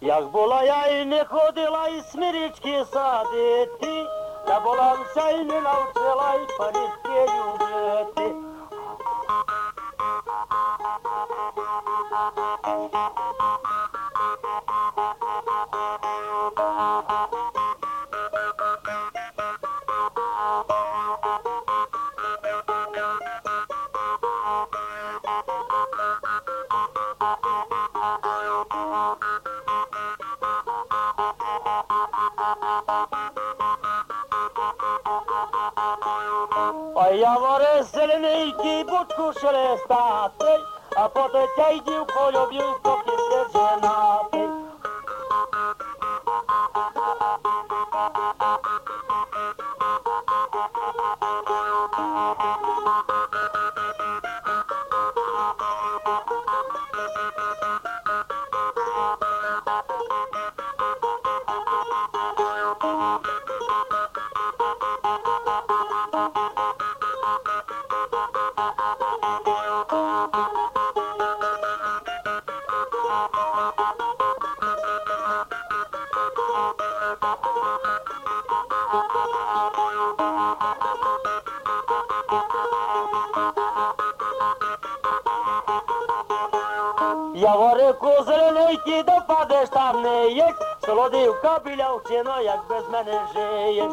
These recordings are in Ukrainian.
Як була я і не ходила і смірічки садити, та була вся і не навчила і парітки любити. А я варе зелененький будку шелестатий, а потетя й дівко люблю, поки не женатий. Я варику допадеш там не їсть, солодивка біля вчино, як без мене жиєш.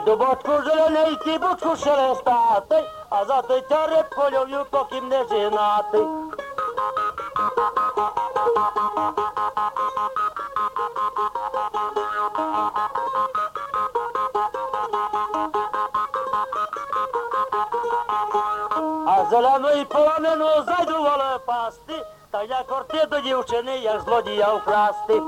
Ой, до бочку зелененький, бочку шелестатий, а за той тя рибку люблю, поки не женатий. А зеленої полонину зайду воле пасти, та я корти до дівчини, як злодія вкрасти.